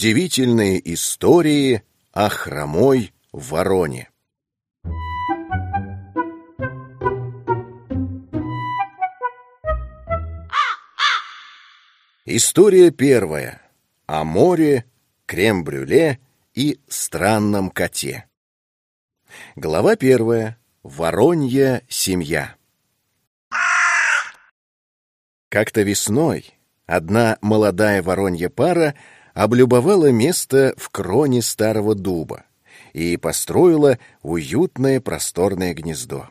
Удивительные истории о хромой вороне. История первая. О море, крем-брюле и странном коте. Глава первая. Воронья семья. Как-то весной одна молодая воронья пара облюбовала место в кроне старого дуба и построила уютное просторное гнездо.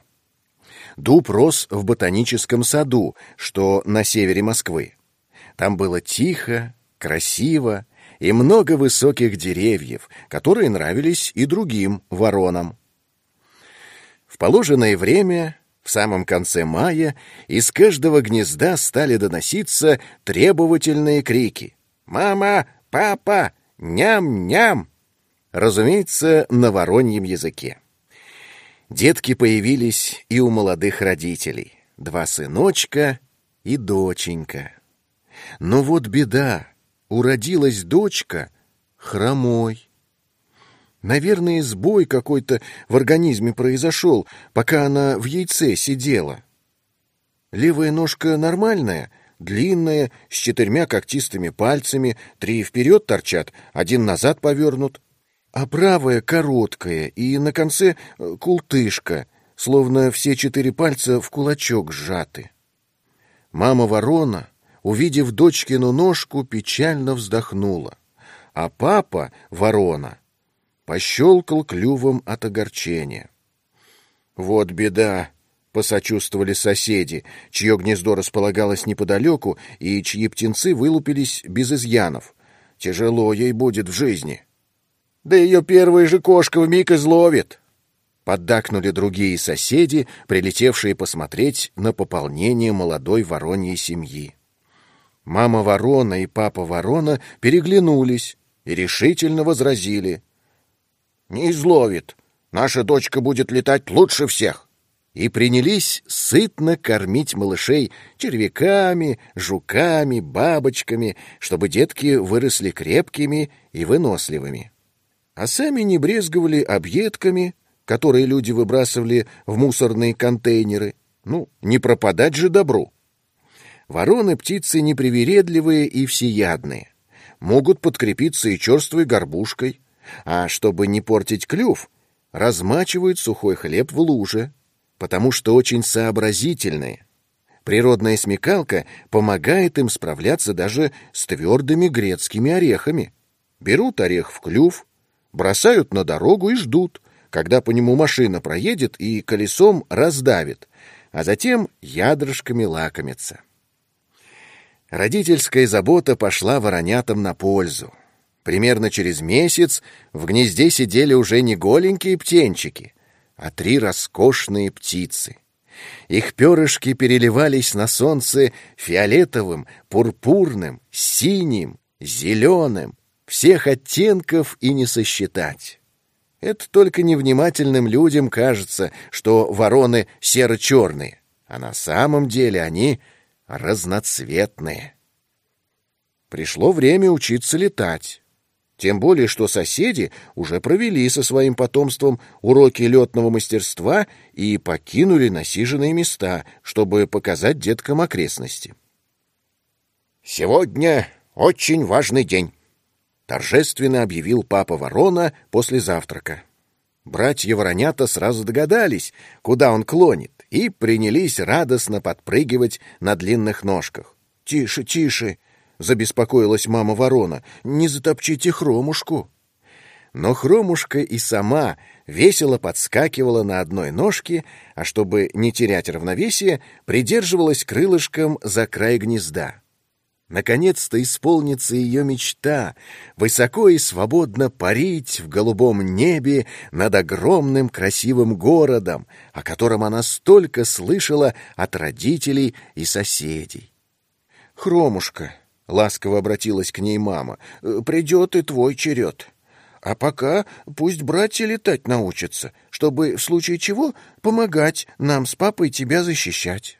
Дуб рос в ботаническом саду, что на севере Москвы. Там было тихо, красиво и много высоких деревьев, которые нравились и другим воронам. В положенное время, в самом конце мая, из каждого гнезда стали доноситься требовательные крики. «Мама! Папа! Ням-ням!» Разумеется, на вороньем языке. Детки появились и у молодых родителей. Два сыночка и доченька. Но вот беда. Уродилась дочка хромой. Наверное, сбой какой-то в организме произошел, пока она в яйце сидела. Левая ножка нормальная, длинная, с четырьмя когтистыми пальцами, три вперед торчат, один назад повернут. А правая короткая и на конце э, култышка, словно все четыре пальца в кулачок сжаты. Мама ворона, увидев дочкину ножку, печально вздохнула, а папа, ворона, пощелкал клювом от огорчения. «Вот беда!» — посочувствовали соседи, чье гнездо располагалось неподалеку и чьи птенцы вылупились без изъянов. «Тяжело ей будет в жизни». «Да ее первая же кошка вмиг изловит!» Поддакнули другие соседи, прилетевшие посмотреть на пополнение молодой вороньей семьи. Мама ворона и папа ворона переглянулись и решительно возразили. Не изловит. Наша дочка будет летать лучше всех. И принялись сытно кормить малышей червяками, жуками, бабочками, чтобы детки выросли крепкими и выносливыми. А сами не брезговали объедками, которые люди выбрасывали в мусорные контейнеры. Ну, не пропадать же добру. Вороны птицы непривередливые и всеядные. Могут подкрепиться и черствой горбушкой, а чтобы не портить клюв, размачивают сухой хлеб в луже, потому что очень сообразительные. Природная смекалка помогает им справляться даже с твердыми грецкими орехами. Берут орех в клюв, бросают на дорогу и ждут, когда по нему машина проедет и колесом раздавит, а затем ядрышками лакомятся. Родительская забота пошла воронятам на пользу. Примерно через месяц в гнезде сидели уже не голенькие птенчики, а три роскошные птицы. Их перышки переливались на солнце фиолетовым, пурпурным, синим, зеленым, всех оттенков и не сосчитать. Это только невнимательным людям кажется, что вороны серо-черные, а на самом деле они разноцветные. Пришло время учиться летать. Тем более, что соседи уже провели со своим потомством уроки летного мастерства и покинули насиженные места, чтобы показать деткам окрестности. «Сегодня очень важный день», — торжественно объявил папа Ворона после завтрака. Братья-воронята сразу догадались, куда он клонит, и принялись радостно подпрыгивать на длинных ножках. «Тише, тише!» — забеспокоилась мама ворона. «Не затопчите хромушку!» Но хромушка и сама весело подскакивала на одной ножке, а чтобы не терять равновесие, придерживалась крылышком за край гнезда. Наконец-то исполнится ее мечта — высоко и свободно парить в голубом небе над огромным красивым городом, о котором она столько слышала от родителей и соседей. «Хромушка», Ласково обратилась к ней мама. «Э, «Придет и твой черед. А пока пусть братья летать научатся, чтобы в случае чего помогать нам с папой тебя защищать».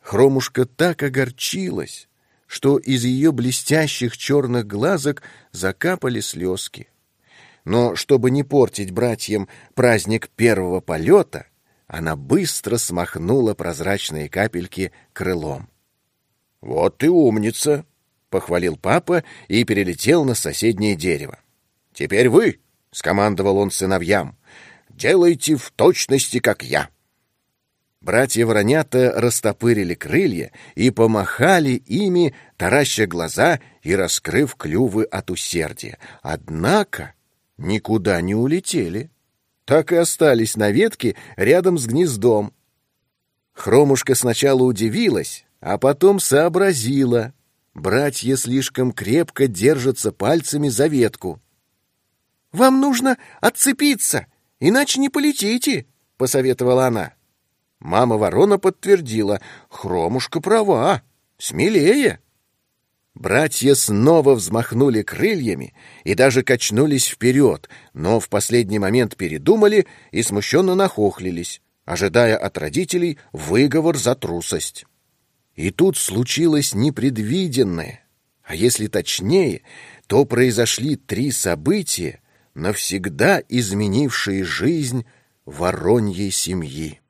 Хромушка так огорчилась, что из ее блестящих черных глазок закапали слезки. Но чтобы не портить братьям праздник первого полета, она быстро смахнула прозрачные капельки крылом. «Вот ты умница!» — похвалил папа и перелетел на соседнее дерево. «Теперь вы!» — скомандовал он сыновьям. «Делайте в точности, как я!» Братья-воронята растопырили крылья и помахали ими, тараща глаза и раскрыв клювы от усердия. Однако никуда не улетели. Так и остались на ветке рядом с гнездом. Хромушка сначала удивилась, а потом сообразила. Братья слишком крепко держатся пальцами за ветку. «Вам нужно отцепиться, иначе не полетите», — посоветовала она. Мама ворона подтвердила, Хромушка права, смелее. Братья снова взмахнули крыльями и даже качнулись вперед, но в последний момент передумали и смущенно нахохлились, ожидая от родителей выговор за трусость. И тут случилось непредвиденное, а если точнее, то произошли три события, навсегда изменившие жизнь вороньей семьи.